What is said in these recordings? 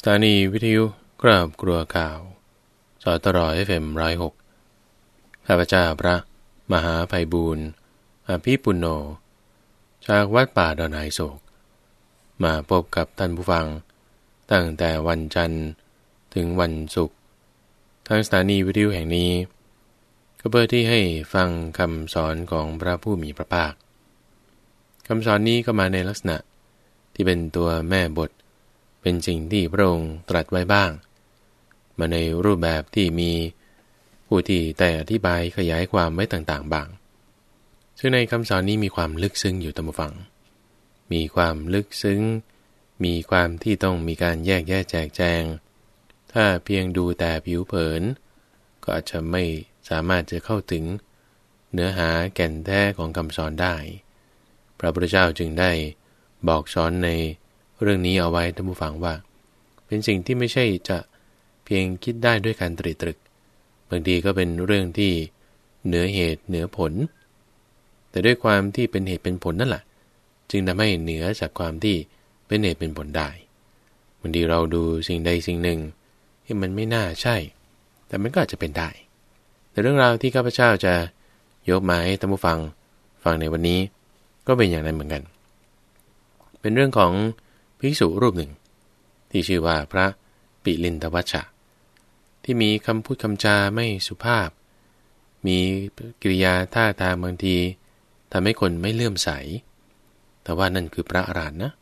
สถานีวิทยุกราบกลัวข่าว สตรอยเฟมร้อยหกข้าพเจ้าพระ มหาภัยบูรณ์อภิปุโน จากวัดป่าดอนไฮโศก มาพบกับท่านผู้ฟัง ตั้งแต่วันจันทร์ ถึงวันศุกร์ทางสถานีวิทยุแห่งนี้ ก็เพื่อที่ให้ฟังคำสอนของพระผู้มีพระภาคคำสอนนี้ก็มาในลักษณะที่เป็นตัวแม่บท เป็นสิ่งที่พระองค์ตรัสไว้บ้าง มาในรูปแบบที่มีผู้ที่แต่อธิบายขยายความไว้ต่างๆบ้าง ซึ่งในคำสอนนี้มีความลึกซึ้งอยู่ตามฟัง มีความลึกซึ้ง มีความที่ต้องมีการแยกแยะแจกแจง ถ้าเพียงดูแต่ผิวเผิน ก็อาจจะไม่สามารถจะเข้าถึง เนื้อหาแก่นแท้ของคำสอนได้ พระพุทธเจ้าจึงได้บอกสอนใน เรื่องนี้เอาไว้ท่านผู้ฟังว่า เป็นสิ่งที่ไม่ใช่จะเพียงคิดได้ด้วยการตรีตรึก บางทีก็เป็นเรื่องที่เหนือเหตุเหนือผล แต่ด้วยความที่เป็นเหตุเป็นผลนั่นแหละ จึงทำให้เหนือจากความที่เป็นเหตุเป็นผลได้บางทีเราดูสิ่งใดสิ่งหนึ่งที่มันไม่น่าใช่ แต่มันก็อาจจะเป็นได้ แต่เรื่องราวที่ข้าพเจ้าจะยกมาให้ท่านผู้ฟังฟังในวันนี้ ก็เป็นอย่างนั้นเหมือนกัน เป็นเรื่องของ ภิกษุรูปหนึ่ง ที่ชื่อว่าพระปิลินทวัชชะ ที่มีคำพูดคำจาไม่สุภาพ มีกิริยาท่าทางบางทีทำให้คนไม่เลื่อมใส แต่ว่านั่นคือพระอรหันต์นะ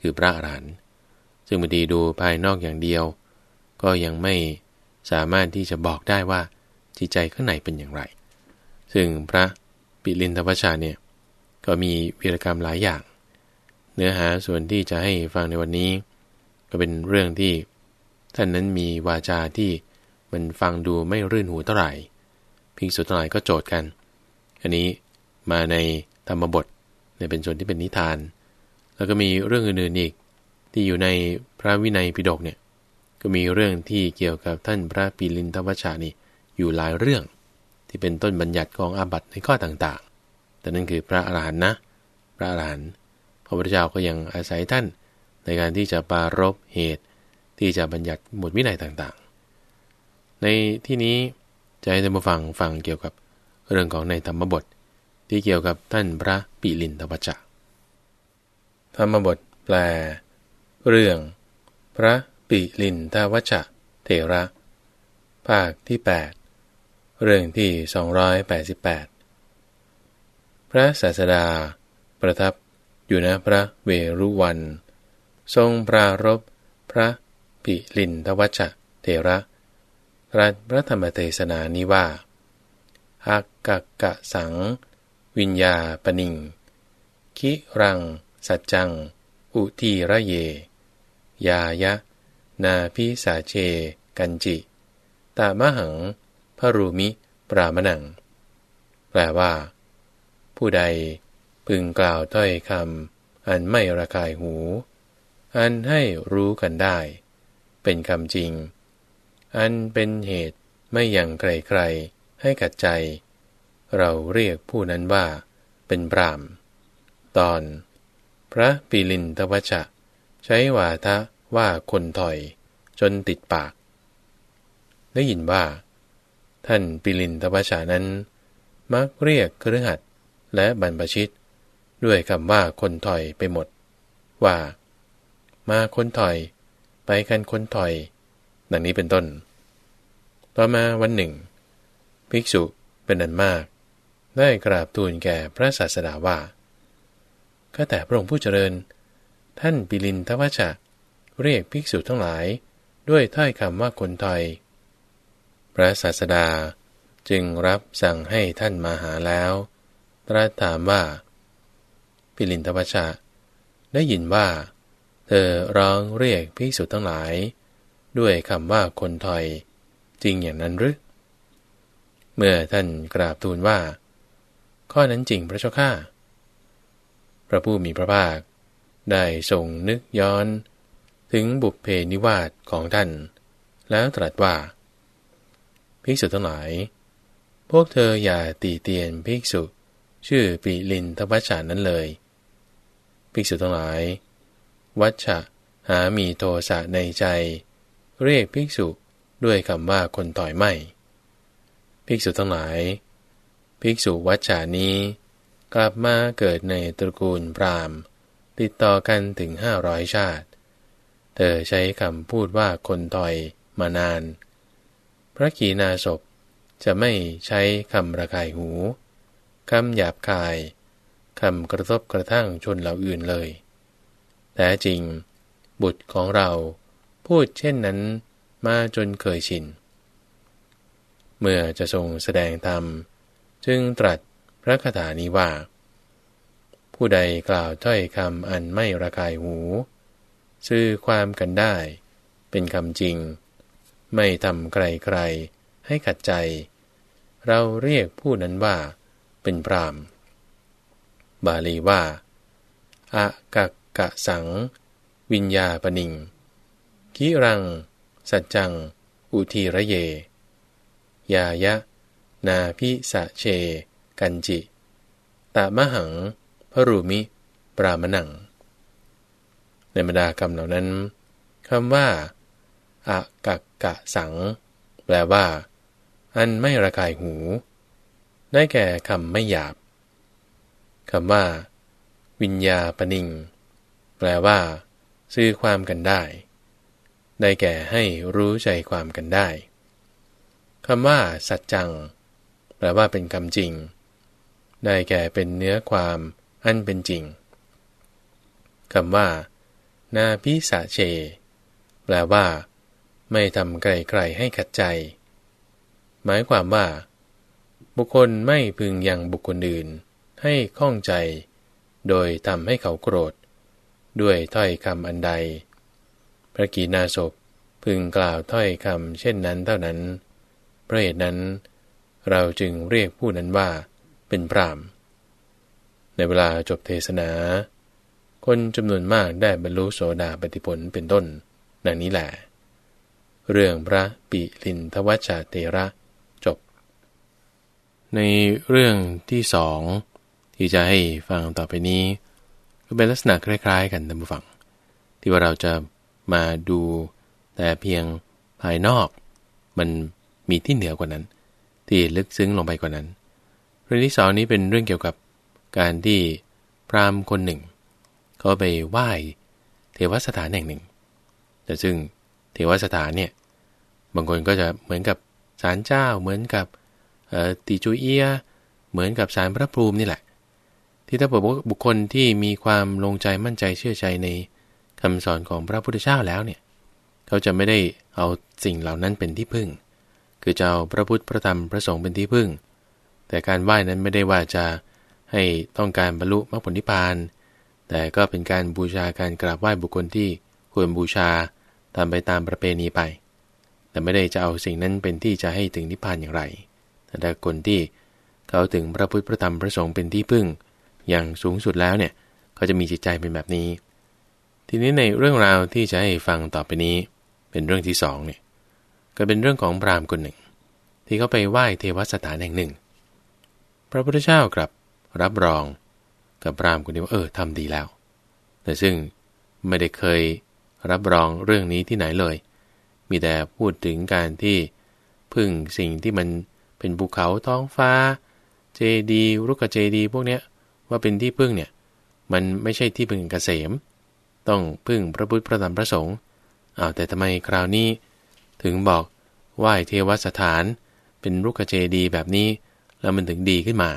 คือพระอรหันต์ซึ่งบางทีดูภายนอกอย่างเดียว ก็ยังไม่สามารถที่จะบอกได้ว่าจิตใจข้างในเป็นอย่างไร ซึ่งพระปิลินทวัชชาเนี่ยก็มีวีรกรรมหลายอย่าง เนื้อหาส่วนที่จะให้ฟังในวันนี้ ก็เป็นเรื่องที่ ท่านนั้นมีวาจาที่มันฟังดูไม่รื่นหูเท่าไหร่พิสุทั้งหลายก็โจทย์กัน อันนี้มาในธรรมบทในเป็นส่วนที่เป็นนิทาน แล้วก็มีเรื่องอื่นๆอีก ที่อยู่ในพระวินัยปิฎกเนี่ยก็มีเรื่องที่เกี่ยวกับท่านพระปิลินทวัชชานี่อยู่หลายเรื่อง ที่เป็นต้นบัญญัติของอาบัติในข้อต่างๆ แต่นั่นคือพระอรหันต์นะ พระอรหันต์ ระพุทธเจ้าก็ยังอาศัยท่าน ในการที่จะปารบเหตุ ที่จะบัญญัติหมวดวินัยต่างๆ ในที่นี้จะให้ท่านผู้ฟังฟังเกี่ยวกับเรื่องของในธรรมบท ที่เกี่ยวกับท่านพระปิลินทวัชชะธรรมบทแปล เรื่อง พระปิลินทวัชชะเถระ ภาคที่ 8 เรื่องที่ 288 พระศาสดา ประทับ อยู่นะพระเวรุวัน ทรงปรารบพระปิลินทวัชเถระรัตพระธรรมเทศนานิว่าอักกะกะสัง วิญญาปนิง คิรัง สัจจัง อุทีระเย ยายะ นาพิสาเช กันจิ ตามหัง พรูมิ ปรามนัง แปลว่า ผู้ใด พึงกล่าวถ้อยคำอันไม่ระคายหู อันให้รู้กันได้ เป็นคำจริง อันเป็นเหตุไม่อย่างใครๆให้กัดใจ เราเรียกผู้นั้นว่า เป็นปรามตอน พระปิลินทวชะ ใช้วาทะว่าคนถอย จนติดปาก ได้ยินว่า ท่านปิลินทวชานั้น มักเรียกเครือขัดและบรรพชิต ด้วยคำว่าคนถอยไปหมด ว่า มาคนถอย ไปกันคนถอย ดังนี้เป็นต้น ต่อมาวันหนึ่ง ภิกษุเป็นอันมาก ได้กราบทูลแก่พระศาสดาว่าก็แต่พระองค์ผู้เจริญ ท่านปิลินทวชะเรียกภิกษุทั้งหลาย ด้วยถ้อยคำว่าคนถอย พระศาสดาจึงรับสั่งให้ท่านมาหาแล้ว ตรัสถามว่า ปิลินทวชะ ได้ยินว่า เธอร้องเรียกภิกษุทั้งหลาย ด้วยคำว่าคนถอย จริงอย่างนั้นหรือ เมื่อท่านกราบทูลว่า ข้อนั้นจริงพระเจ้าข้าพระผู้มีพระภาค ได้ทรงนึกย้อน ถึงบุพเพนิวาสของท่าน แล้วตรัสว่า ภิกษุทั้งหลาย พวกเธออย่าตีเตียนภิกษุ ชื่อปิลินทวัชชานั้นเลย ภิกษุทั้งหลาย วัชชะหามีโทสะในใจ เรียกภิกษุด้วยคำว่าคนต่อยไม่ ภิกษุทั้งหลาย ภิกษุวัชชานี้ กลับมาเกิดในตระกูลพราหมณ์ ติดต่อกันถึงห้าร้อยชาติ เธอใช้คำพูดว่าคนต่อยมานาน พระกีนาศพจะไม่ใช้คำระคายหู คำหยาบคาย คำกระทบกระทั่งชนเหล่าอื่นเลย แต่จริง บุตรของเราพูดเช่นนั้นมาจนเคยชิน เมื่อจะทรงแสดงธรรม จึงตรัสพระคาถานี้ว่า ผู้ใดกล่าวถ้อยคำอันไม่ระคายหู ซื่อความกันได้ เป็นคำจริง ไม่ทำใครๆให้ขัดใจ เราเรียกผู้นั้นว่าเป็นพราม บาลีว่าอะกะกะสัง วิญญาปนิงกิรัง สัจจัง อุทีระเย ยายะ นาพิสะเช กันจิ ตะมะหัง พรูมิ ปรามนัง ในบรรดาคำเหล่านั้นคำว่าอะกักกะสัง แปลว่า อันไม่ระกายหู ได้แก่คำไม่หยาบ คำว่า วิญญาปนิง แปลว่า ซื้อความกันได้ ได้แก่ให้รู้ใจความกันได้คำว่า สัจจัง แปลว่าเป็นคำจริง ได้แก่เป็นเนื้อความอันเป็นจริงคำว่า นาพิสาเช แปลว่า ไม่ทำไกลๆให้ขัดใจ หมายความว่า บุคคลไม่พึงยังบุคคลอื่น ให้ข้องใจ โดยทำให้เขาโกรธ ด้วยถ้อยคำอันใด พระกีนาศพพึงกล่าวถ้อยคำเช่นนั้นเท่านั้นเพราะเหตุนั้น เราจึงเรียกผู้นั้นว่าเป็นพรามในเวลาจบเทศนา คนจำนวนมากได้บรรลุโสดาปฏิผลเป็นต้นดังนี้แหละ เรื่องพระปิลินทวัชชาเตระจบ ในเรื่องที่สอง ที่จะให้ฟังต่อไปนี้ก็เป็นลักษณะคล้ายๆ กันท่านผู้ฟัง ที่ว่าเราจะมาดูแต่เพียงภายนอก มันมีที่เหนือกว่านั้น ที่ลึกซึ้งลงไปกว่านั้น เรื่องที่สองนี้เป็นเรื่องเกี่ยวกับการที่พราหมณ์คนหนึ่ง เขาไปไหว้เทวสถานแห่งหนึ่ง แต่ซึ่งเทวสถานเนี่ยบางคนก็จะเหมือนกับศาลเจ้าเหมือนกับติจูเอีย เหมือนกับศาลพระภูมินี่แหละ ที่ถ้าบอกว่าบุคคลที่มีความลงใจมั่นใจเชื่อใจในคำสอนของพระพุทธเจ้าแล้วเนี่ย เขาจะไม่ได้เอาสิ่งเหล่านั้นเป็นที่พึ่ง คือจะเอาพระพุทธพระธรรมพระสงฆ์เป็นที่พึ่ง แต่การไหว้นั้นไม่ได้ว่าจะให้ต้องการบรรลุมรรคผลนิพพาน แต่ก็เป็นการบูชาการกราบไหว้บุคคลที่ควรบูชาตามไปตามประเพณีไป แต่ไม่ได้จะเอาสิ่งนั้นเป็นที่จะให้ถึงนิพพานอย่างไร แต่คนที่เขาถึงพระพุทธพระธรรมพระสงฆ์เป็นที่พึ่ง อย่างสูงสุดแล้วเนี่ยเขาจะมีจิตใจเป็นแบบนี้ ทีนี้ในเรื่องราวที่จะให้ฟังต่อไปนี้ เป็นเรื่องที่สองเนี่ยก็เป็นเรื่องของพราหมณ์คนหนึ่ง ที่เขาไปไหว้เทวสถานแห่งหนึ่ง พระพุทธเจ้ากลับรับรองกับพราหมณ์คนนี้ว่าเออทำดีแล้ว แต่ซึ่งไม่ได้เคยรับรองเรื่องนี้ที่ไหนเลย มีแต่พูดถึงการที่พึ่งสิ่งที่มันเป็นภูเขาท้องฟ้าเจดี รุกเจดี พวกเนี้ย ว่าเป็นที่พึ่งเนี่ย มันไม่ใช่ที่พึ่งเกษม ต้องพึ่งพระพุทธพระธรรมพระสงฆ์อ้าวแต่ทำไมคราวนี้ ถึงบอกไหว้เทวสถาน เป็นรุกเจดีแบบนี้ แล้วมันถึงดีขึ้นมา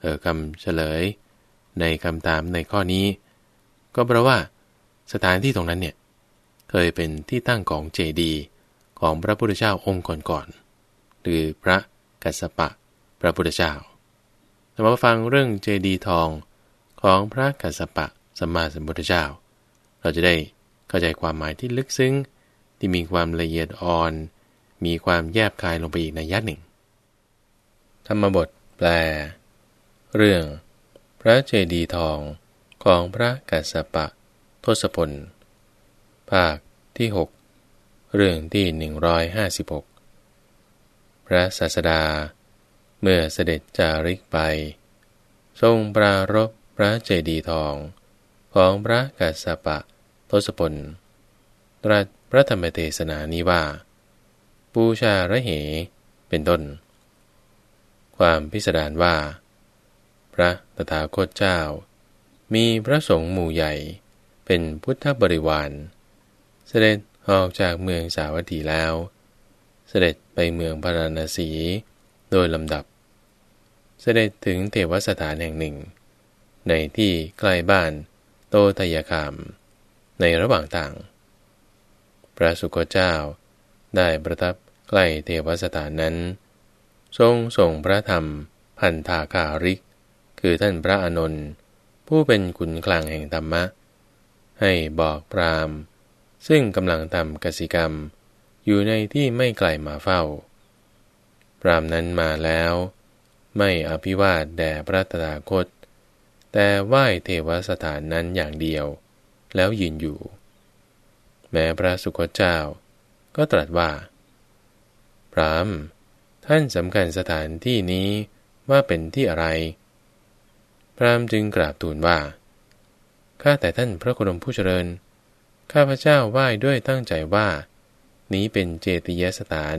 เออคำเฉลย ในคำถามในข้อนี้ ก็เพราะว่าสถานที่ตรงนั้นเนี่ย เคยเป็นที่ตั้งของเจดีของพระพุทธเจ้าองค์ก่อนๆหรือพระกัสสปะพระพุทธเจ้า เรามาฟังเรื่องเจดีทองของพระกัสสปะสัมมาสัมพุทธเจ้า เราจะได้เข้าใจความหมายที่ลึกซึ้ง ที่มีความละเอียดอ่อน มีความแยบคายลงไปอีกในยัดหนึ่ง ธรรมบทแปล เรื่อง พระเจดีทองของพระกัสสปะทศพล ภาคที่ 6 เรื่องที่ 156 พระศาสดา เมื่อเสด็จจาริกไป ทรงปรารบพระเจดีย์ทองของพระกัสสปะทศพลตรัสพระธรรมเทศนานี้ว่า ปูชาระเห เป็นต้น ความพิสดารว่า พระตถาคตเจ้า มีพระสงฆ์หมู่ใหญ่ เป็นพุทธบริวาร เสด็จออกจากเมืองสาวัตถีแล้ว เสด็จไปเมืองพาราณสีโดยลำดับ เสด็จถึงเทวสถานแห่งหนึ่ง ในที่ใกล้บ้านโตทยคาม ในระหว่างทาง พระสุคตเจ้าได้ประทับใกล้เทวสถานนั้น ทรงส่งพระธรรมพันธาคาริก คือท่านพระอานนท์ผู้เป็นขุนคลังแห่งธรรมะ ให้บอกพรามซึ่งกำลังทำกสิกรรม อยู่ในที่ไม่ไกลมาเฝ้า พรามนั้นมาแล้ว ไม่อภิวาทแด่พระตถาคต แต่ไหว้เทวสถานนั้นอย่างเดียว แล้วยืนอยู่ แม้พระสุคตเจ้า ก็ตรัสว่า พรามท่านสำคัญสถานที่นี้ว่าเป็นที่อะไร พรามจึงกราบทูลว่า ข้าแต่ท่านพระโคดมผู้เจริญ ข้าพระเจ้าไหว้ด้วยตั้งใจว่า นี้เป็นเจติยสถาน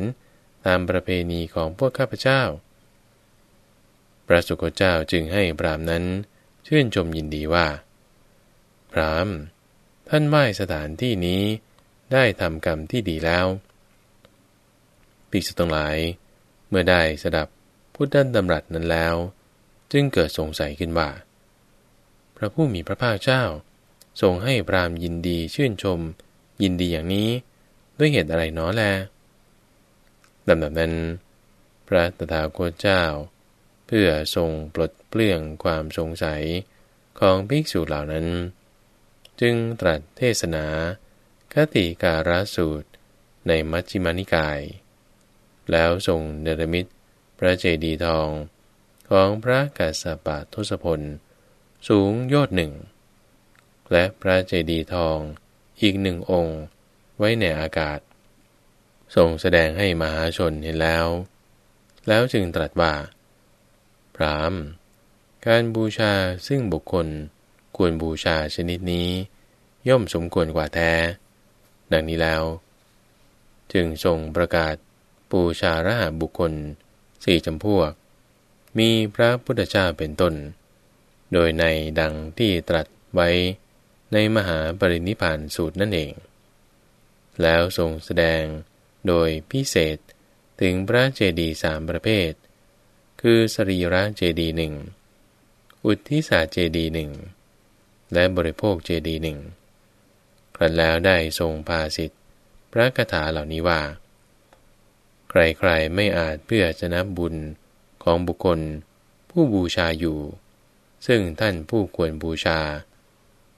ตามประเพณีของพวกข้าพเจ้า พระสุคตเจ้าจึงให้พรามนั้นชื่นชมยินดีว่า พรามท่านไหว้สถานที่นี้ได้ทำกรรมที่ดีแล้วภิกษุทั้งหลาย เมื่อได้สดับพุทธดำรัสนั้นแล้ว จึงเกิดสงสัยขึ้นว่า พระผู้มีพระภาคเจ้าทรงให้พรามยินดีชื่นชม ยินดีอย่างนี้ ด้วยเหตุอะไรน้อแลลำดับนั้น พระตถาคตเจ้า เพื่อทรงปลดเปลื้องความสงสัยของภิกษุเหล่านั้น จึงตรัสเทศนาคติการาสูตรในมัชฌิมานิกาย แล้วทรงเนรมิตพระเจดีย์ทองของพระกัสสปะทศพล สูงยอดหนึ่ง และพระเจดีย์ทองอีกหนึ่งองค์ไว้ในอากาศ ทรงแสดงให้มหาชนเห็นแล้ว แล้วจึงตรัสว่า พรามการบูชาซึ่งบุคคลควรบูชาชนิดนี้ ย่อมสมควรกว่าแท้ ดังนี้แล้ว จึงทรงประกาศบูชาระหบุคคลสี่จำพวก มีพระพุทธเจ้าเป็นต้น โดยในดังที่ตรัสไว้ในมหาปรินิพานสูตรนั่นเอง แล้วทรงแสดงโดยพิเศษถึงพระเจดีย์สามประเภท คือสรีระเจดีหนึ่ง อุทิศาเจดีหนึ่ง และบริโภคเจดีหนึ่ง ครั้นแล้วได้ทรงพาสิทธิพระคาถาเหล่านี้ว่า ใครๆไม่อาจเพื่อจะนับบุญของบุคคล ผู้บูชาอยู่ ซึ่งท่านผู้ควรบูชา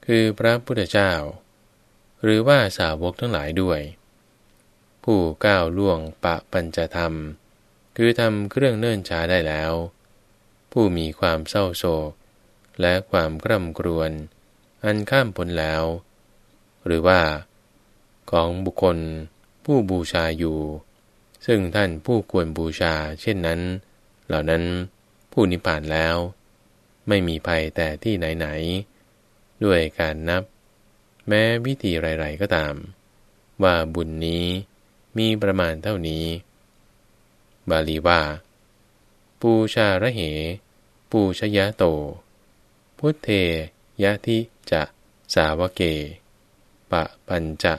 คือพระพุทธเจ้า หรือว่าสาวกทั้งหลายด้วย ผู้ก้าวล่วงปะปัญจธรรม คือทำเครื่องเนิ่นช้าได้แล้ว ผู้มีความเศร้าโศก และความกร่ำกรวน อันข้ามพ้นแล้ว หรือว่า ของบุคคลผู้บูชาอยู่ ซึ่งท่านผู้ควรบูชาเช่นนั้น เหล่านั้นผู้นิพพานแล้ว ไม่มีภัยแต่ที่ไหนๆด้วยการนับ แม้วิธีไรๆก็ตาม ว่าบุญนี้มีประมาณเท่านี้ บาลีว่า ปูชาระเห ปูชยะโต พุทเทยะทิจะสาวเก ปะปัญจะ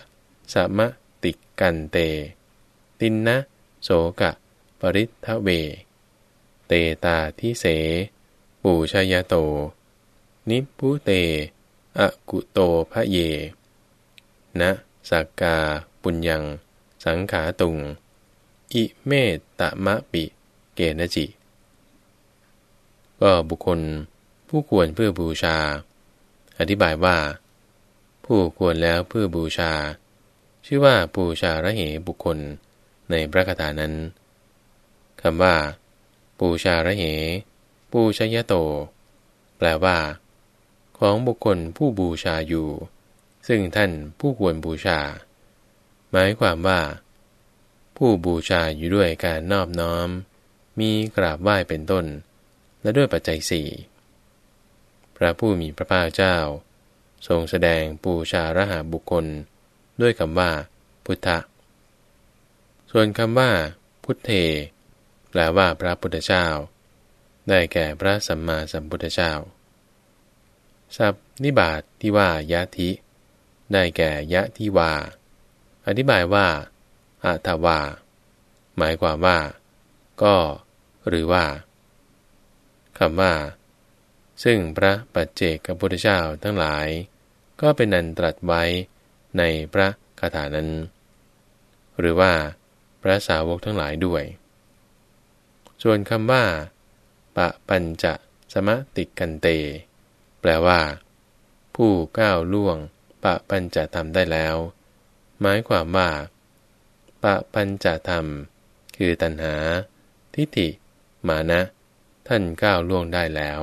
สมะติกันเต ตินนะโสกะ ปริทเว เตตาทิเส ปูชยะโต นิพุเตอกุโตพระเย นะสักกาปุญญัง สังขาตุง อิเม ตมะปิ เกณจิ ก็บุคคลผู้ควรเพื่อบูชา อธิบายว่า ผู้ควรแล้วเพื่อบูชา ชื่อว่าบูชาระเหบุคคลในพระคาถานั้นคำว่า ปูชาระเห ปูชยโต แปลว่า ของบุคคลผู้บูชาอยู่ ซึ่งท่านผู้ควรบูชา หมายความว่า ผู้บูชาอยู่ด้วยการนอบน้อม มีกราบไหว้เป็นต้น และด้วยปัจจัยสี่พระผู้มีพระภาคเจ้า ทรงแสดงปูชาระหาบุคคล ด้วยคำว่า พุทธะ ส่วนคำว่า พุทเท แปลว่าพระพุทธเจ้า ได้แก่พระสัมมาสัมพุทธเจ้าสับนิบาตทที่ว่ายะทิ ได้แก่ยะทิวา อธิบายว่า อัตวา หมายความว่า ก็ หรือว่าคำว่า ซึ่งพระปัจเจกพุทธเจ้าทั้งหลาย ก็เป็นนันตรัสไว้ในพระคาถานั้น หรือว่า พระสาวกทั้งหลายด้วย ส่วนคำว่า ปะปัญจะสมติกันเต แปลว่า ผู้ก้าวล่วง ปะปัญจะทำได้แล้ว หมายความว่า ปะปัญจธรรม คือตัณหา ทิฏฐิ มานะ ท่านก้าวล่วงได้แล้ว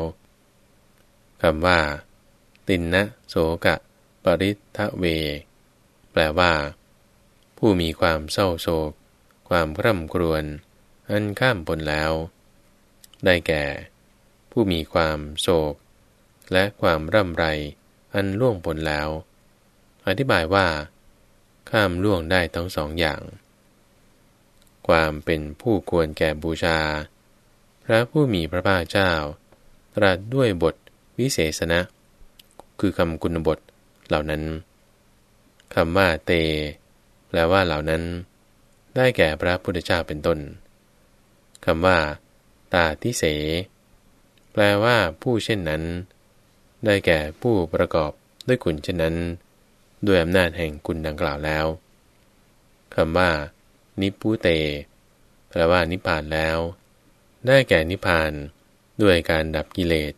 คำว่า ตินนะโสกะ ปริทะเว แปลว่า ผู้มีความเศร้าโศก ความร่ำครวญอันข้ามพ้นแล้ว ได้แก่ ผู้มีความโศก และความร่ำไร อันล่วงพ้นแล้ว อธิบายว่า ข้ามล่วงได้ทั้งสองอย่าง ความเป็นผู้ควรแก่บูชา พระผู้มีพระภาคเจ้า ตรัสด้วยบทวิเศษณะ คือคำคุณบทเหล่านั้นคำว่าเต แปลว่าเหล่านั้น ได้แก่พระพุทธเจ้าเป็นต้นคำว่า ตาทิเส แปลว่าผู้เช่นนั้น ได้แก่ผู้ประกอบด้วยคุณเช่นนั้น ด้วยอำนาจแห่งคุณดังกล่าวแล้วคำว่า นิพุเตแปลว่านิพพานแล้ว ได้แก่นิพพาน ด้วยการดับกิเลส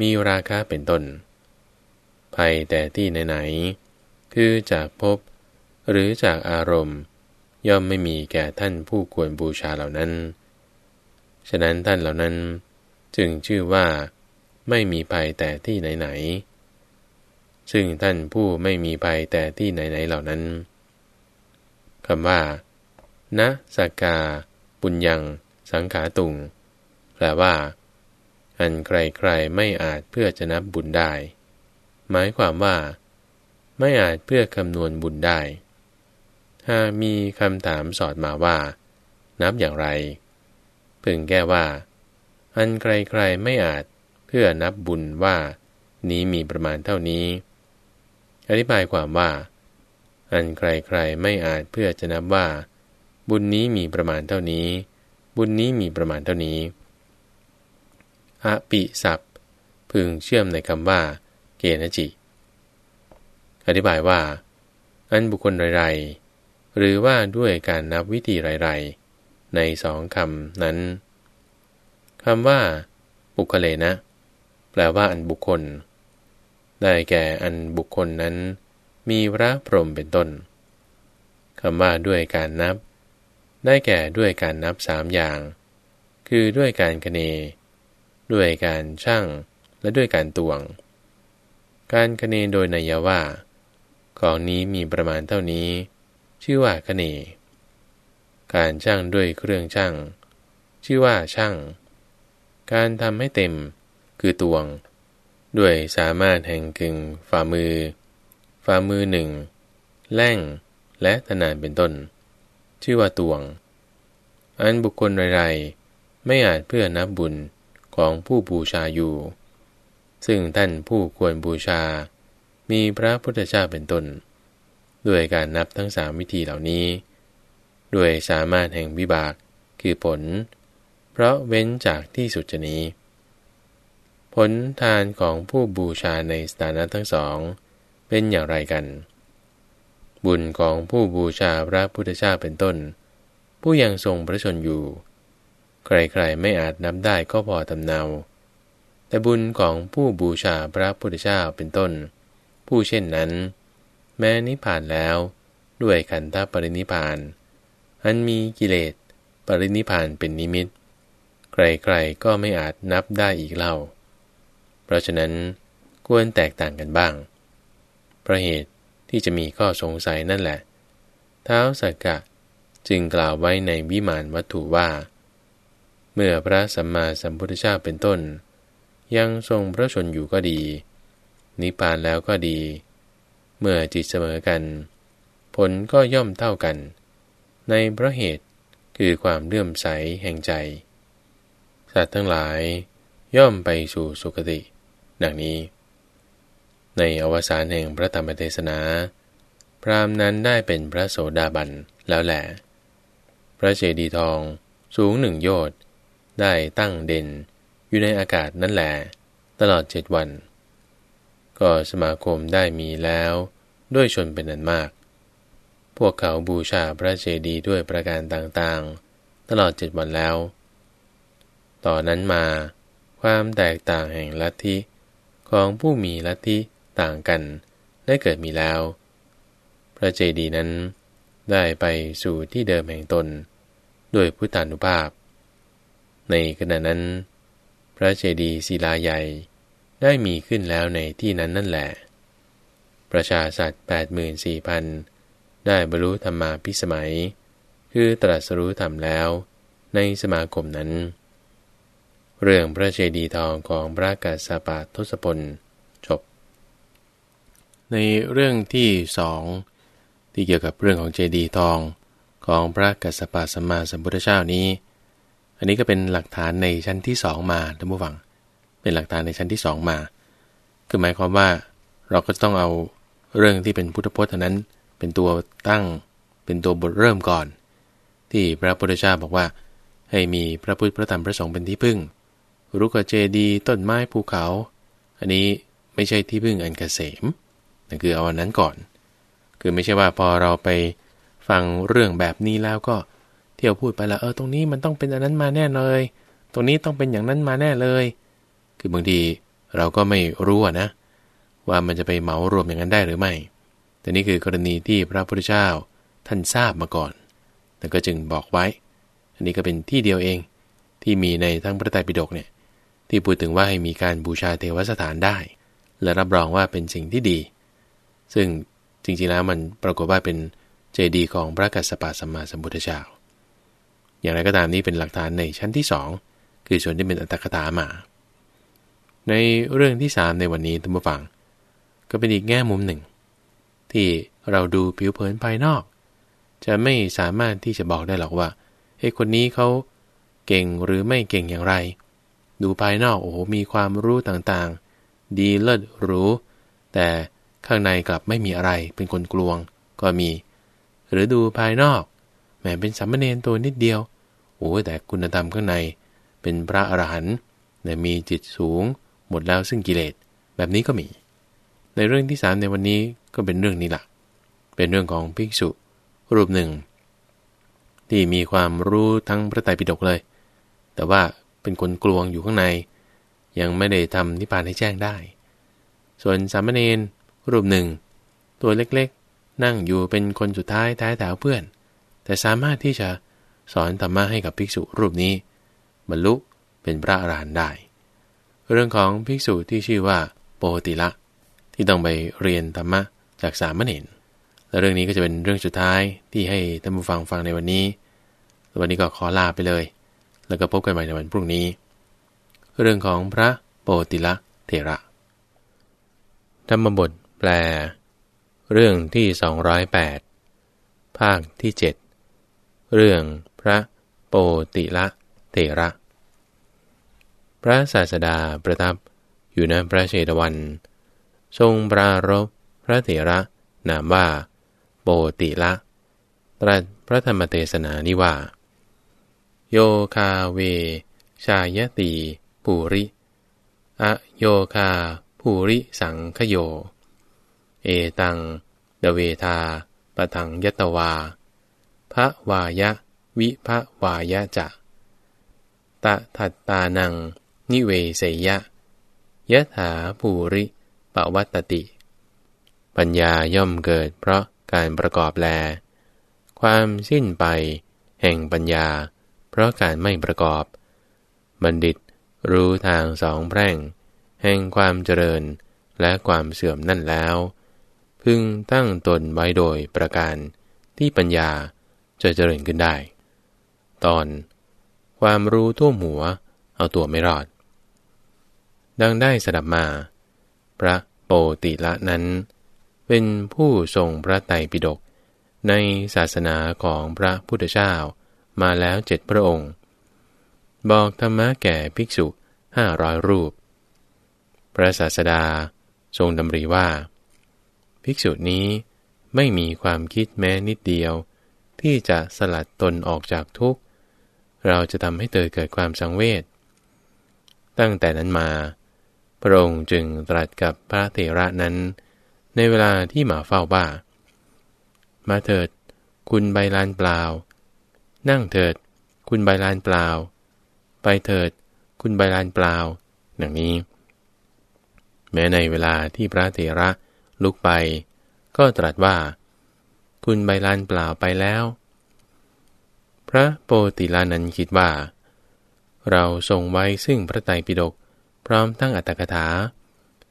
มีราคะเป็นต้น ภัยแต่ที่ไหนๆคือจากพบหรือจากอารมณ์ ย่อมไม่มีแก่ท่านผู้ควรบูชาเหล่านั้น ฉะนั้นท่านเหล่านั้น จึงชื่อว่า ไม่มีภัยแต่ที่ไหนๆซึ่งท่านผู้ไม่มีภัยแต่ที่ไหนๆเหล่านั้นคำว่า นะสกา ปุญญัง สังขาตุง แปลว่า อันใครๆไม่อาจเพื่อจะนับบุญได้ หมายความว่า ไม่อาจเพื่อคำนวณบุญได้ ถ้ามีคำถามสอดมาว่า นับอย่างไร พึงแก้ว่า อันใครๆไม่อาจเพื่อนับบุญว่า นี้มีประมาณเท่านี้ อธิบายความว่า อันใครๆไม่อาจเพื่อจะนับว่า บุญนี้มีประมาณเท่านี้ บุญนี้มีประมาณเท่านี้อปิสัพพึงเชื่อมในคำว่า เกณจิ อธิบายว่า อันบุคคลไรๆ หรือว่าด้วยการนับวิธีไรๆ ในสองคำนั้นคำว่า บุคเลนะ แปลว่าอันบุคคล ได้แก่อันบุคคลนั้น มีพระพรหมเป็นต้นคำว่าด้วยการนับ ได้แก่ด้วยการนับสามอย่าง คือด้วยการคเน ด้วยการช่างและด้วยการตวง การคเนโดยนัยว่า ของนี้มีประมาณเท่านี้ ชื่อว่าคเน การช่างด้วยเครื่องช่าง ชื่อว่าช่าง การทำให้เต็มคือตวง ด้วยสามารถแห่งกึ่งฝ่ามือ ฝ่ามือหนึ่งแล่งและธนานเป็นต้น ชื่อว่าตวง อันบุคคลไรๆไม่อาจเพื่อนับบุญของผู้บูชาอยู่ ซึ่งท่านผู้ควรบูชา มีพระพุทธเจ้าเป็นต้น ด้วยการนับทั้งสามวิธีเหล่านี้ ด้วยสามารถแห่งวิบากคือผล เพราะเว้นจากที่สุดจนี้ ผลทานของผู้บูชาในสถานะทั้งสอง เป็นอย่างไรกัน บุญของผู้บูชาพระพุทธเจ้าเป็นต้น ผู้ยังทรงพระชนอยู่ ใครๆไม่อาจนับได้ก็พอทำเนา แต่บุญของผู้บูชาพระพุทธเจ้าเป็นต้น ผู้เช่นนั้น แม้นิพพานแล้ว ด้วยขันธปรินิพาน อันมีกิเลสปรินิพานเป็นนิมิต ใครๆก็ไม่อาจนับได้อีกเล่า เพราะฉะนั้นควรแตกต่างกันบ้างเพราะเหตุ ที่จะมีข้อสงสัยนั่นแหละ เท้าสักกะจึงกล่าวไว้ในวิมานวัตถุว่า เมื่อพระสัมมาสัมพุทธเจ้าเป็นต้น ยังทรงพระชนอยู่ก็ดี นิพพานแล้วก็ดี เมื่อจิตเสมอกัน ผลก็ย่อมเท่ากัน ในพระเหตุคือความเลื่อมใสแห่งใจ สัตว์ทั้งหลายย่อมไปสู่สุคติ ดังนี้ ในอวสานแห่งพระธรรมเทศนา พรามนั้นได้เป็นพระโสดาบันแล้วแหละ พระเจดีย์ทองสูงหนึ่งโยชน์ได้ตั้งเด่นอยู่ในอากาศนั่นแหละตลอดเจ็ดวัน ก็สมาคมได้มีแล้วด้วยชนเป็นอันมาก พวกเขาบูชาพระเจดีย์ด้วยประการต่างๆ ตลอดเจ็ดวันแล้ว ต่อนนั้นมา ความแตกต่างแห่งลัทธิของผู้มีลัทธิ ต่างกันได้เกิดมีแล้ว พระเจดีย์นั้น ได้ไปสู่ที่เดิมแห่งตน ด้วยพุทธานุภาพ ในขณะนั้น พระเจดีย์ศิลาใหญ่ได้มีขึ้นแล้วในที่นั้นนั่นแหละ ประชาสัตว์84,000 ได้บรรลุธรรมาพิสมัย คือตรัสรู้ธรรมแล้วในสมาคมนั้น เรื่องพระเจดีย์ทองของพระกัสสปะทศพล ในเรื่องที่สองที่เกี่ยวกับเรื่องของเจดีย์ทองของพระกัสสปะสัมมาสัมพุทธเจ้านี้ อันนี้ก็เป็นหลักฐานในชั้นที่สองมาท่านผู้ฟัง เป็นหลักฐานในชั้นที่สองมา คือหมายความว่าเราก็ต้องเอาเรื่องที่เป็นพุทธพจน์นั้น เป็นตัวตั้ง เป็นตัวบทเริ่มก่อน ที่พระพุทธเจ้าบอกว่า ให้มีพระพุทธพระธรรมพระสงฆ์เป็นที่พึ่ง รุกเจดี ต้นไม้ภูเขา อันนี้ไม่ใช่ที่พึ่งอันกเกษม นั่นคือเอาอันนั้นก่อน คือไม่ใช่ว่าพอเราไปฟังเรื่องแบบนี้แล้วก็เที่ยวพูดไปละเออตรงนี้มันต้องเป็นอันนั้นมาแน่เลย ตรงนี้ต้องเป็นอย่างนั้นมาแน่เลย คือบางทีเราก็ไม่รู้นะ ว่ามันจะไปเหมารวมอย่างนั้นได้หรือไม่ แต่นี่คือกรณีที่พระพุทธเจ้าท่านทราบมาก่อน แต่ก็จึงบอกไว้ อันนี้ก็เป็นที่เดียวเองที่มีในทั้งพระไตรปิฎกเนี่ยที่พูดถึงว่าให้มีการบูชาเทวสถานได้ และรับรองว่าเป็นสิ่งที่ดี ซึ่งจริงๆแล้วมันปรากฏว่าเป็นเจดีย์ของพระกัสสปะสัมมาสัมพุทธเจ้า อย่างไรก็ตามนี้เป็นหลักฐานในชั้นที่สองคือส่วนที่เป็นอัตถกถามา ในเรื่องที่สามในวันนี้ท่านผู้ฟัง ก็เป็นอีกแง่มุมหนึ่ง ที่เราดูผิวเผินภายนอก จะไม่สามารถที่จะบอกได้หรอกว่าเฮ้คนนี้เขาเก่งหรือไม่เก่งอย่างไร ดูภายนอกโอ้โหมีความรู้ต่างๆ ดีเลิศรู้แต่ ข้างในกลับไม่มีอะไรเป็นคนกลวง ก็มี หรือดูภายนอกแหมเป็นสัมเนนตัวนิดเดียวโอ้แต่คุณธรรมข้างใน เป็นพระอรหันต์แต่มีจิตสูง หมดแล้วซึ่งกิเลสแบบนี้ก็มี ในเรื่องที่สามในวันนี้ก็เป็นเรื่องนี้แหละเป็นเรื่องของภิกษุรูปหนึ่ง ที่มีความรู้ทั้งพระไตรปิฎกเลย แต่ว่าเป็นคนกลวงอยู่ข้างใน ยังไม่ได้ทำนิพพานให้แจ้งได้ ส่วนสามเณร รูปหนึ่ง ตัวเล็กๆ นั่งอยู่เป็นคนสุดท้ายท้ายแถวเพื่อน แต่สามารถที่จะสอนธรรมะให้กับภิกษุรูปนี้ บรรลุเป็นพระอรหันต์ได้ เรื่องของภิกษุที่ชื่อว่าโปติละ ที่ต้องไปเรียนธรรมะจากสามเณรและเรื่องนี้ก็จะเป็นเรื่องสุดท้ายที่ให้ท่านผู้ฟังฟังในวันนี้ วันนี้ก็ขอลาไปเลย แล้วก็พบกันใหม่ในวันพรุ่งนี้ เรื่องของพระโปติละเทระธรรมบท แปล เรื่องที่ 208 ภาคที่ 7 เรื่องพระโปติละเทระ พระศาสดาประทับอยู่ในพระเชตวัน ทรงปรารบพระเถระนามว่า โปติละ ตรัสพระธรรมเทศนานิว่า โยคาเว ชายตี ปุริ อโยคาภูริสังคโย เอตัง เดเวทาปทังยตวาพระวายะ วิพระวายะจะตะทัตตานัง นิเวเสยะยะถาภูริปวัตติ ปัญญาย่อมเกิดเพราะการประกอบแล ความสิ้นไป แห่งปัญญา เพราะการไม่ประกอบ บัณฑิตรู้ทางสองแพร่ง แห่งความเจริญและความเสื่อมนั่นแล้ว พึงตั้งตนไว้โดยประการที่ปัญญาจะเจริญขึ้นได้ ตอน ความรู้ท่วมหัวเอาตัวไม่รอด ดังได้สดับมา พระโปติละนั้น เป็นผู้ทรงพระไตรปิฎกในศาสนาของพระพุทธเจ้ามาแล้วเจ็ดพระองค์ บอกธรรมะแก่ภิกษุห้าร้อยรูป พระศาสดาทรงดำริว่า ภิกษุนี้ไม่มีความคิดแม้นิดเดียว ที่จะสลัดตนออกจากทุกข์ เราจะทำให้เธอเกิดความสังเวช ตั้งแต่นั้นมา พระองค์จึงตรัสกับพระเถระนั้น ในเวลาที่หมาเฝ้าบ้า มาเถิด คุณใบลานเปล่า นั่งเถิด คุณใบลานเปล่า ไปเถิด คุณใบลานเปล่า ดังนี้ แม้ในเวลาที่พระเถระ ลุกไป ก็ตรัสว่า คุณใบลานเปล่าไปแล้ว พระโปติลานันคิดว่า เราทรงไว้ซึ่งพระไตรปิฎกพร้อมทั้งอัตถกถา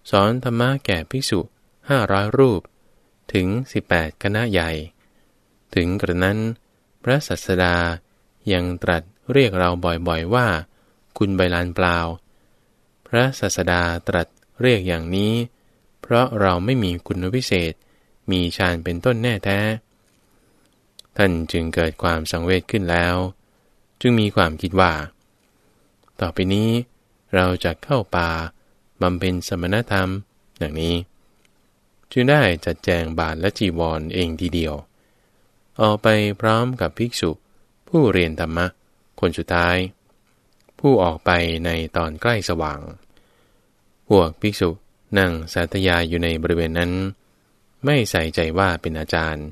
สอนธรรมะแก่ภิกษุห้าร้อยรูป ถึง 18 คณะใหญ่ ถึงกระนั้น พระสัสดายังตรัสเรียกเราบ่อยๆว่า คุณใบลานเปล่า พระสัสดาตรัสเรียกอย่างนี้ เพราะเราไม่มีคุณวิเศษ มีฌานเป็นต้นแน่แท้ ท่านจึงเกิดความสังเวชขึ้นแล้ว จึงมีความคิดว่า ต่อไปนี้เราจะเข้าป่าบำเพ็ญสมณธรรมอย่างนี้ จึงได้จัดแจงบาทและจีวรเองทีเดียวออกไปพร้อมกับภิกษุ ผู้เรียนธรรมะ คนสุดท้าย ผู้ออกไปในตอนใกล้สว่างพวกภิกษุ นั่งสาธยายอยู่ในบริเวณนั้น ไม่ใส่ใจว่าเป็นอาจารย์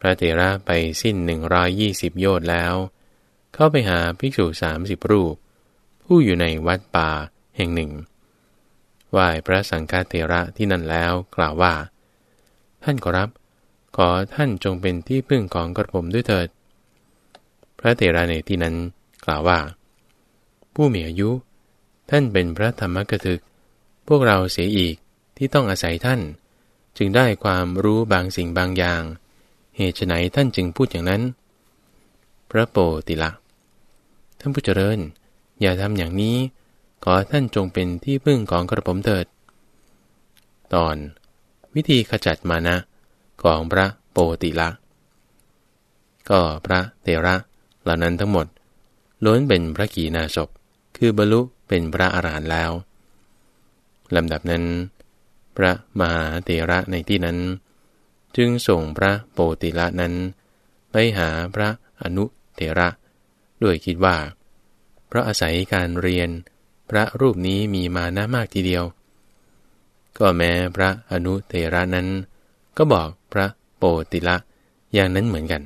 พระเถระไปสิ้นหนึ่งร้อยยี่สิบโยชน์แล้ว เข้าไปหาภิกษุสามสิบรูป ผู้อยู่ในวัดป่าแห่งหนึ่งไหว้พระสังฆเถระที่นั่นแล้วกล่าวว่า ท่านขอรับ ขอท่านจงเป็นที่พึ่งของกระผมด้วยเถิด พระเถระในที่นั้นกล่าวว่า ผู้มีอายุ ท่านเป็นพระธรรมกถึก พวกเราเสียอีกที่ต้องอาศัยท่าน จึงได้ความรู้บางสิ่งบางอย่าง เหตุไหนท่านจึงพูดอย่างนั้น พระโปติละ ท่านผู้เจริญ อย่าทำอย่างนี้ ขอท่านจงเป็นที่พึ่งของกระผมเถิด ตอน วิธีขจัดมานะของพระโปติละ ก็พระเตระเหล่านั้นทั้งหมดล้วนเป็นพระกีนาศพคือบรรลุเป็นพระอรหันต์แล้ว ลำดับนั้น พระมหาเถระในที่นั้น จึงส่งพระโปติละนั้น ไปหาพระอนุเถระด้วยคิดว่า เพราะอาศัยการเรียน พระรูปนี้มีมานะมากทีเดียว ก็แม้พระอนุเถระนั้น ก็บอกพระโปติละอย่างนั้นเหมือนกัน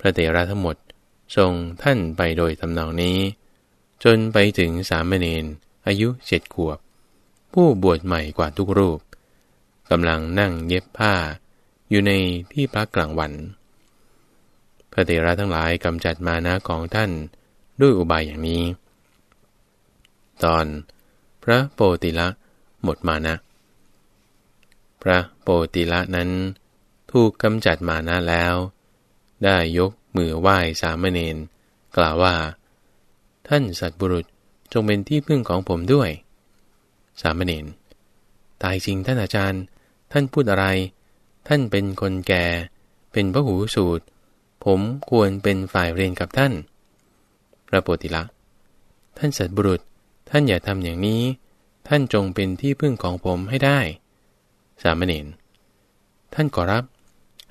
พระเถระทั้งหมดทรงท่านไปโดยทำนองนี้ จนไปถึงสามเณรอายุเจ็ดขวบ ผู้บวชใหม่กว่าทุกรูปกำลังนั่งเย็บผ้า อยู่ในที่พักกลางวัน พระเถระทั้งหลายกำจัดมานะของท่านด้วยอุบายอย่างนี้ ตอน พระโปติละหมดมานะ พระโปติละนั้นถูกกำจัดมานะแล้ว ได้ยกมือไหว้สามเณรกล่าวว่า ท่านสัตบุรุษจงเป็นที่พึ่งของผมด้วย สามเณรตายจริงท่านอาจารย์ ท่านพูดอะไร ท่านเป็นคนแก่ เป็นพระหูสูตร ผมควรเป็นฝ่ายเรียนกับท่าน พระโพธิละท่านสัตบุรุษ ท่านอย่าทำอย่างนี้ ท่านจงเป็นที่พึ่งของผมให้ได้ สามเณรท่านขอรับ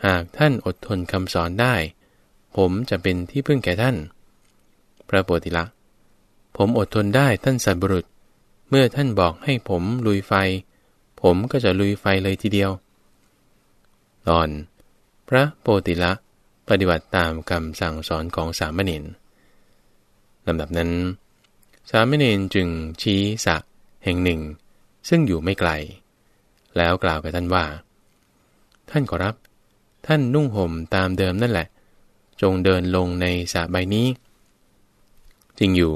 หากท่านอดทนคำสอนได้ ผมจะเป็นที่พึ่งแก่ท่าน พระโพธิละผมอดทนได้ท่านสัตบุรุษ เมื่อท่านบอกให้ผมลุยไฟ ผมก็จะลุยไฟเลยทีเดียว ตอน พระโปติละปฏิบัติตามคำสั่งสอนของสามเณรลำดับนั้น สามเณรจึงชี้สะแห่งหนึ่ง ซึ่งอยู่ไม่ไกล แล้วกล่าวกับท่านว่า ท่านขอรับ ท่านนุ่งห่มตามเดิมนั่นแหละ จงเดินลงในสะใบนี้ จริงอยู่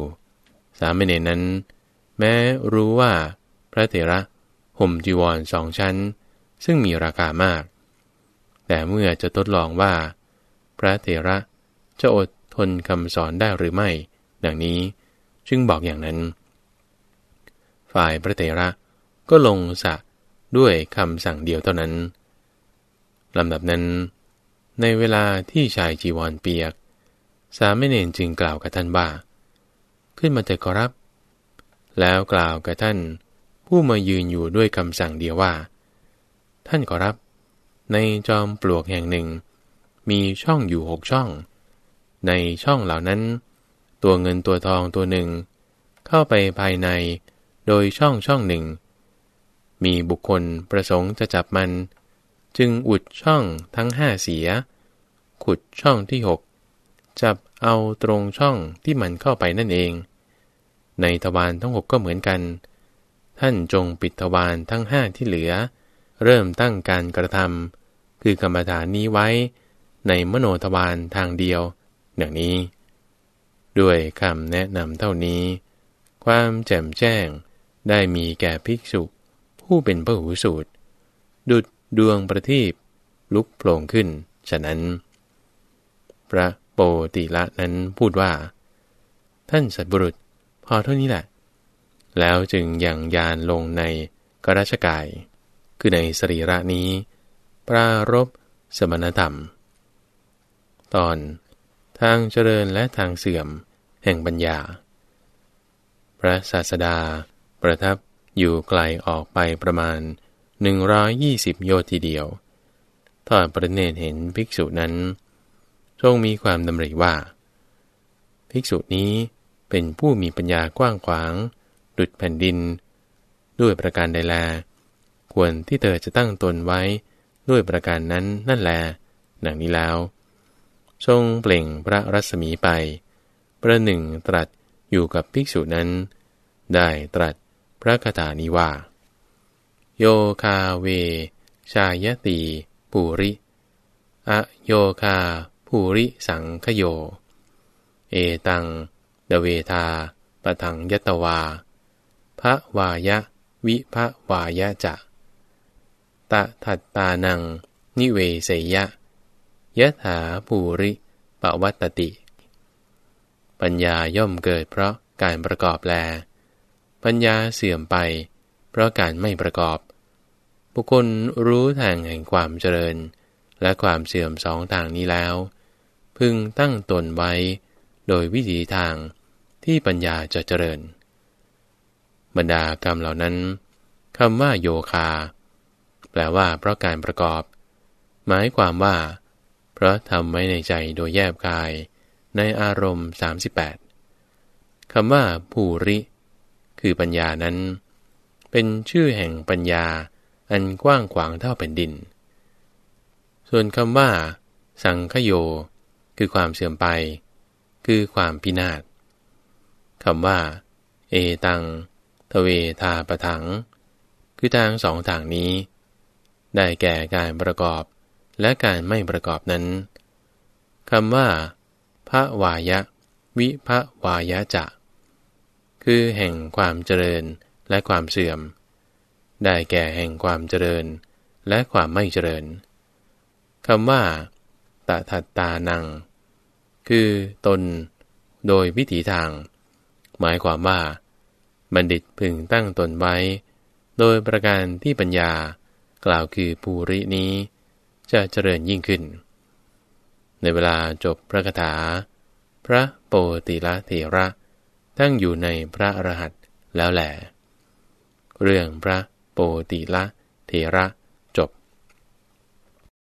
สามเณรนั้น แม้รู้ว่า พระเถระห่มจีวรสองชั้น ซึ่งมีราคามาก แต่เมื่อจะทดลองว่า พระเถระจะอดทนคำสอนได้หรือไม่ ดังนี้จึงบอกอย่างนั้น ฝ่ายพระเถระก็ลงสะด้วยคำสั่งเดียวเท่านั้นลำดับนั้น ในเวลาที่ชายจีวรเปียก สามเณรจึงกล่าวกับท่านว่า ขึ้นมาเถิดขอรับ แล้วกล่าวกับท่าน ผู้มายืนอยู่ด้วยคำสั่งเดียวว่า ท่านขอรับ ในจอมปลวกแห่งหนึ่ง มีช่องอยู่หกช่อง ในช่องเหล่านั้น ตัวเงินตัวทองตัวหนึ่ง เข้าไปภายในโดยช่องช่องหนึ่ง มีบุคคลประสงค์จะจับมัน จึงอุดช่องทั้งห้าเสีย ขุดช่องที่หกจับเอาตรงช่องที่มันเข้าไปนั่นเอง ในทวารทั้งหกก็เหมือนกัน ท่านจงปิดทวารทั้งห้าที่เหลือ เริ่มตั้งการกระทำคือกรรมฐานนี้ไว้ ในมโนทวารทางเดียวอย่างนี้ ด้วยคำแนะนำเท่านี้ ความแจ่มแจ้งได้มีแก่ภิกษุ ผู้เป็นพระหูสูตร ดุดดวงประทีปลุกโผล่ขึ้น ฉะนั้น พระโปติละนั้นพูดว่า ท่านสัตบุรุษ พอเท่านี้แหละ แล้วจึงยังยานลงในกราชกาย คือในสรีระนี้ ปรารบสมณธรรม ตอนทางเจริญและทางเสื่อมแห่งปัญญา พระศาสดาประทับอยู่ไกลออกไปประมาณ 120 โยชน์ทีเดียว ทอดประเนตเห็นภิกษุนั้น ทรงมีความดำริว่า ภิกษุนี้ เป็นผู้มีปัญญากว้างขวาง ดุดแผ่นดิน ด้วยประการใดแล ควรที่เธอจะตั้งตนไว้ด้วยประการนั้นนั่นแลหนังนี้แล้ว ทรงเปล่งพระรัศมีไป ประหนึ่งตรัสอยู่กับภิกษุนั้น ได้ตรัสพระคาถานี้ว่า โยคาเว ชายตีปุริอโยคาภูริสังคโย เอตัง เดเวทาปะทังยตวาพระวายะ วิพระวายะจะ ตะทัตตานัง นิเวเสยะยะถาภูริปวัตติ ปัญญาย่อมเกิดเพราะการประกอบแล ปัญญาเสื่อมไป เพราะการไม่ประกอบ บุคคลรู้ทางแห่งความเจริญ และความเสื่อมสองทางนี้แล้ว พึงตั้งตนไว้ โดยวิถีทาง ที่ปัญญาจะเจริญ บรรดากรรมเหล่านั้นคำว่าโยคา แปลว่าเพราะการประกอบ หมายความว่า เพราะทำไว้ในใจโดยแยบกาย ในอารมณ์ 38คำว่าภูริ คือปัญญานั้น เป็นชื่อแห่งปัญญาอันกว้างขวางเท่าแผ่นดิน ส่วนคำว่า สังคโย คือความเสื่อมไป คือความพินาศ คำว่า เอตัง ทเวทาปะถัง คือทางสองทางนี้ ได้แก่การประกอบและการไม่ประกอบนั้นคำว่าพระวายะ วิพระวายะจะ คือแห่งความเจริญและความเสื่อม ได้แก่แห่งความเจริญและความไม่เจริญคำว่าตถัตตานัง คือตน โดยวิถีทาง หมายความว่า บัณฑิตพึงตั้งตนไว้ โดยประการที่ปัญญา กล่าวคือภูรินี้ จะเจริญยิ่งขึ้น ในเวลาจบพระคาถา พระโปติละเถระตั้งอยู่ในพระอรหันต์แล้วแหละเรื่องพระโปติละเถระ